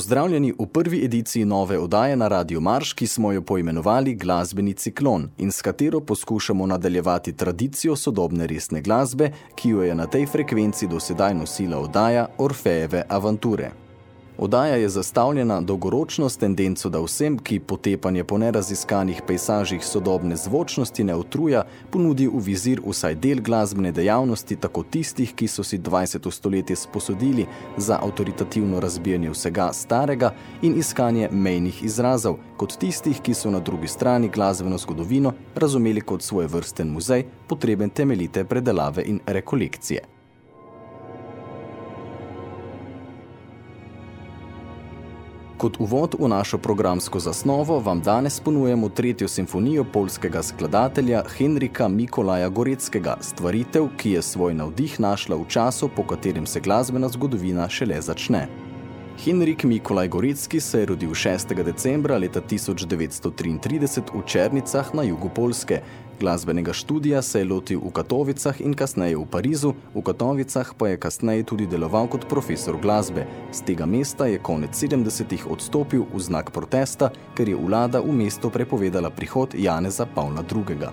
Pozdravljeni v prvi ediciji nove odaje na Radio Marš, ki smo jo poimenovali Glasbeni ciklon in s katero poskušamo nadaljevati tradicijo sodobne resne glasbe, ki jo je na tej frekvenci dosedaj nosila odaja Orfejeve avanture. Odaja je zastavljena dolgoročno s tendenco, da vsem, ki potepanje po neraziskanih pejsažih sodobne zvočnosti ne utruja, ponudi v vizir vsaj del glasbene dejavnosti, tako tistih, ki so si 20. stoletje sposodili za avtoritativno razbijanje vsega starega in iskanje mejnih izrazov, kot tistih, ki so na drugi strani glasbeno zgodovino razumeli kot svoj vrsten muzej, potreben temeljite predelave in rekolekcije. Kot uvod v našo programsko zasnovo vam danes ponujemo tretjo simfonijo polskega skladatelja Henrika Mikolaja Goreckega, stvaritev, ki je svoj navdih našla v času, po katerem se glasbena zgodovina šele začne. Henrik Mikolaj Gorecki se je rodil 6. decembra leta 1933 v Černicah na jugu Polske, Glasbenega študija se je lotil v Katovicah in kasneje v Parizu, v Katovicah pa je kasneje tudi deloval kot profesor glasbe. Z tega mesta je konec 70-ih odstopil v znak protesta, ker je vlada v mesto prepovedala prihod Janeza Pavla II.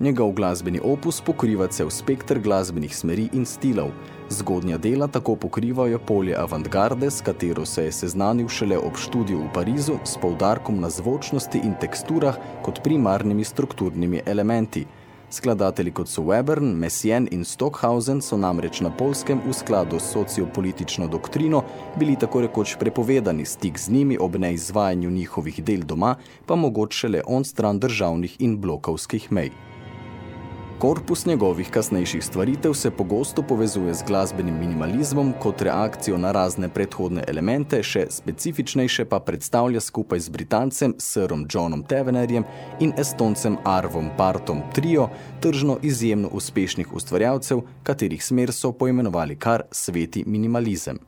Njegov glasbeni opus pokriva cel spektr glasbenih smeri in stilov. Zgodnja dela tako pokrivajo polje avantgarde, s katero se je seznanil šele ob študiju v Parizu s poudarkom na zvočnosti in teksturah kot primarnimi strukturnimi elementi. Skladatelji kot so Webern, Messien in Stockhausen so namreč na polskem v skladu s sociopolitično doktrino bili tako rekoč prepovedani stik z njimi ob neizvajanju njihovih del doma, pa mogoče le on stran državnih in blokovskih mej. Korpus njegovih kasnejših stvaritev se pogosto povezuje z glasbenim minimalizmom kot reakcijo na razne predhodne elemente, še specifičnejše pa predstavlja skupaj z Britancem Sirom Johnom Tavenerjem in Estoncem Arvom Partom trio tržno izjemno uspešnih ustvarjalcev, katerih smer so poimenovali kar sveti minimalizem.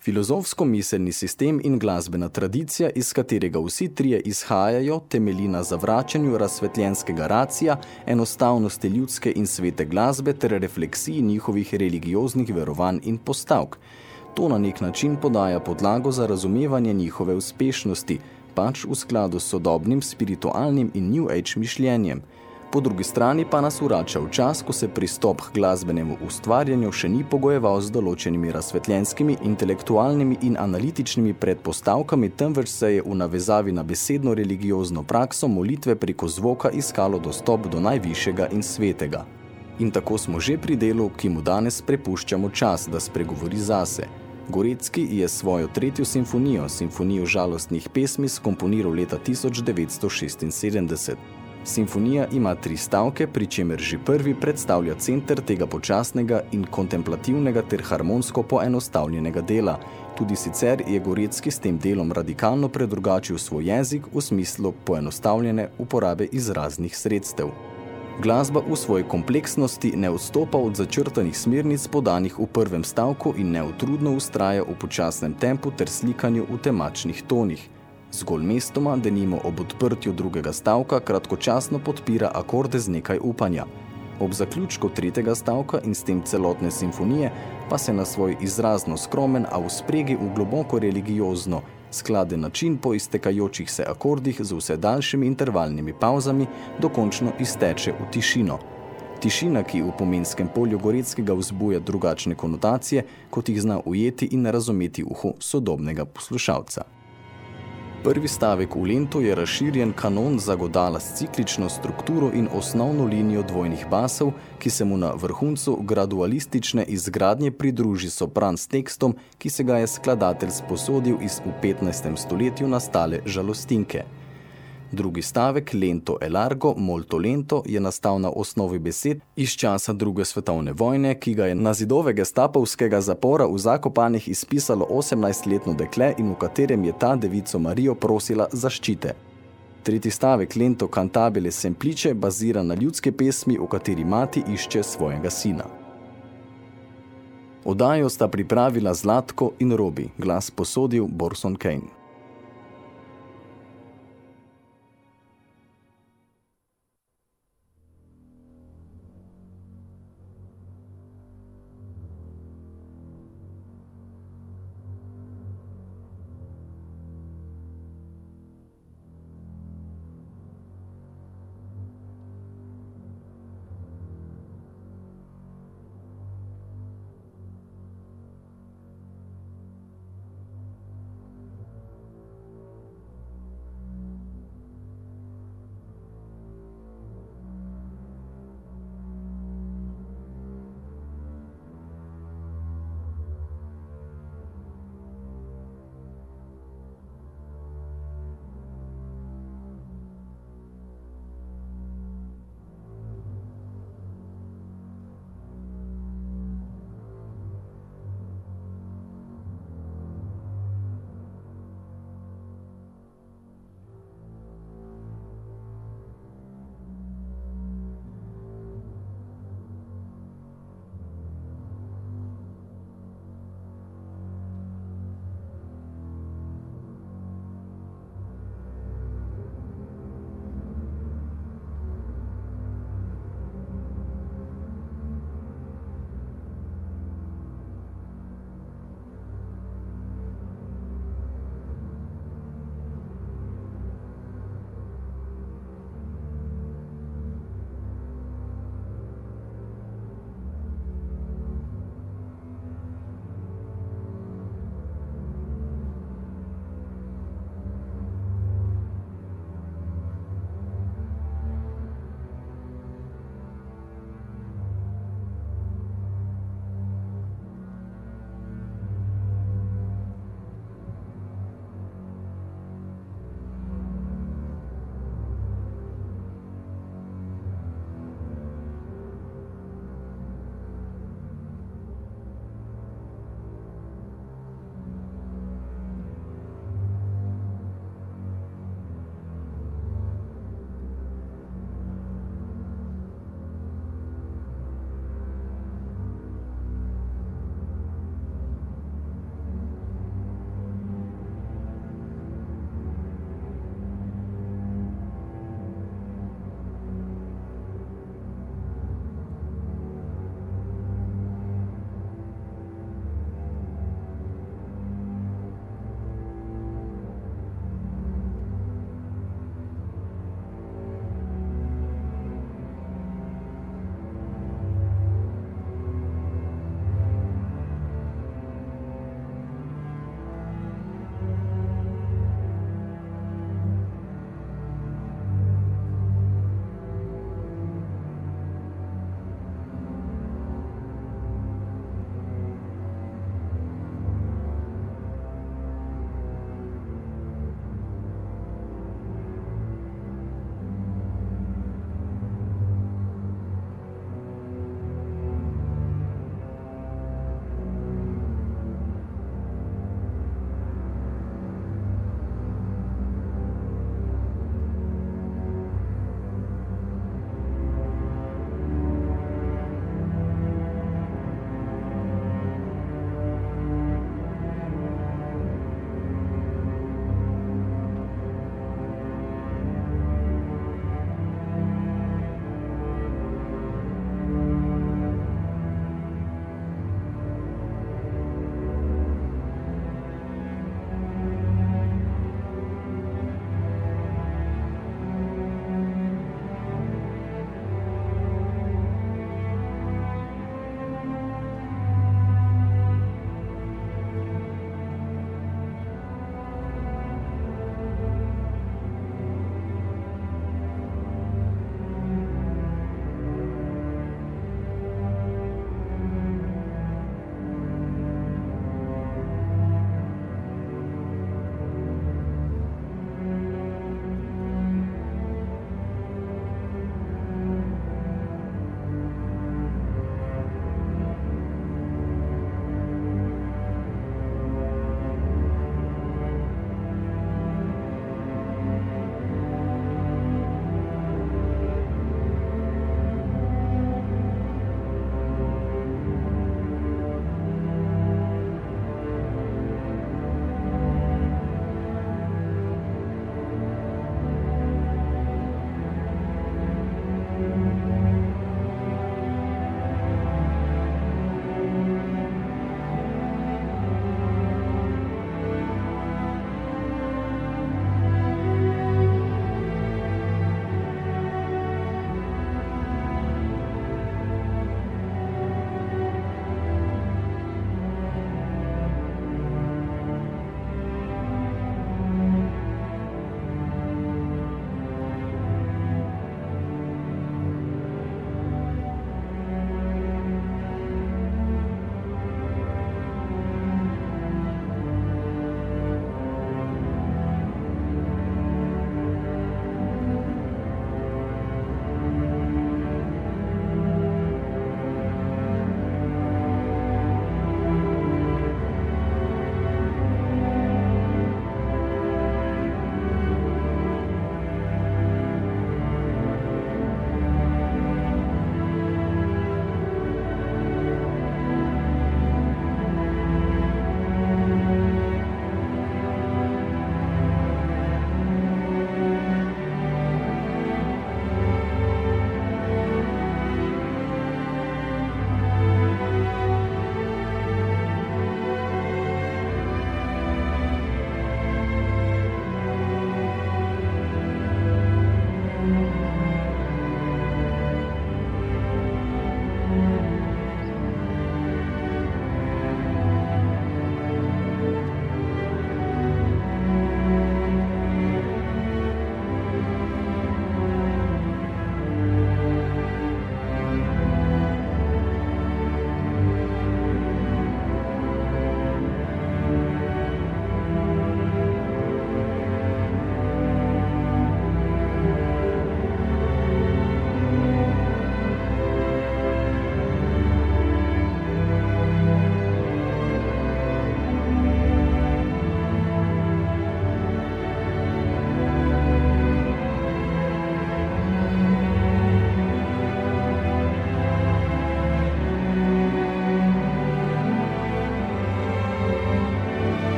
Filozofsko-miselni sistem in glasbena tradicija, iz katerega vsi trije izhajajo, temelji na zavračanju razsvetljenskega racija, enostavnosti ljudske in svete glasbe ter refleksiji njihovih religioznih verovanj in postavk. To na nek način podaja podlago za razumevanje njihove uspešnosti, pač v skladu s sodobnim spiritualnim in New Age mišljenjem – Po drugi strani pa nas vrača v čas, ko se pristop k glasbenemu ustvarjanju še ni pogojeval z določenimi razsvetljenskimi, intelektualnimi in analitičnimi predpostavkami, temveč se je v navezavi na besedno religiozno prakso molitve preko zvoka iskalo dostop do najvišjega in svetega. In tako smo že pri delu, ki mu danes prepuščamo čas, da spregovori zase. Gorecki je svojo tretjo simfonijo, simfonijo žalostnih pesmi, skomponiral leta 1976. Simfonija ima tri stavke, pri čemer že prvi predstavlja center tega počasnega in kontemplativnega ter harmonsko poenostavljenega dela. Tudi sicer je Gorecki s tem delom radikalno predrugačil svoj jezik v smislu poenostavljene uporabe izraznih sredstev. Glasba v svoji kompleksnosti ne odstopa od začrtanih smernic podanih v prvem stavku in neutrudno ustraja v počasnem tempu ter slikanju v temačnih tonih. Zgolj mestoma, denimo ob odprtju drugega stavka, kratkočasno podpira akorde z nekaj upanja. Ob zaključku tretjega stavka in s tem celotne simfonije pa se na svoj izrazno skromen, a v spregi v globoko religiozno, skladen način po iztekajočih se akordih z vse daljšimi intervalnimi pauzami dokončno izteče v tišino. Tišina, ki v pomenskem polju Goreckega vzbuja drugačne konotacije, kot jih zna ujeti in razumeti uho sodobnega poslušalca. Prvi stavek v lentu je razširjen kanon zagodala s ciklično strukturo in osnovno linijo dvojnih basov, ki se mu na vrhuncu gradualistične izgradnje pridruži sopran s tekstom, ki se ga je skladatelj sposodil iz v 15. stoletju nastale žalostinke. Drugi stavek, lento e largo, molto lento, je nastal na osnovi besed iz časa druge svetovne vojne, ki ga je na zidove gestapovskega zapora v Zakopanih izpisalo 18-letno dekle in v katerem je ta devico Marijo prosila zaščite. Tretji stavek lento cantabile semplice bazira na ljudske pesmi, v kateri mati išče svojega sina. Odajo sta pripravila Zlatko in Robi, glas posodil Borson Kane.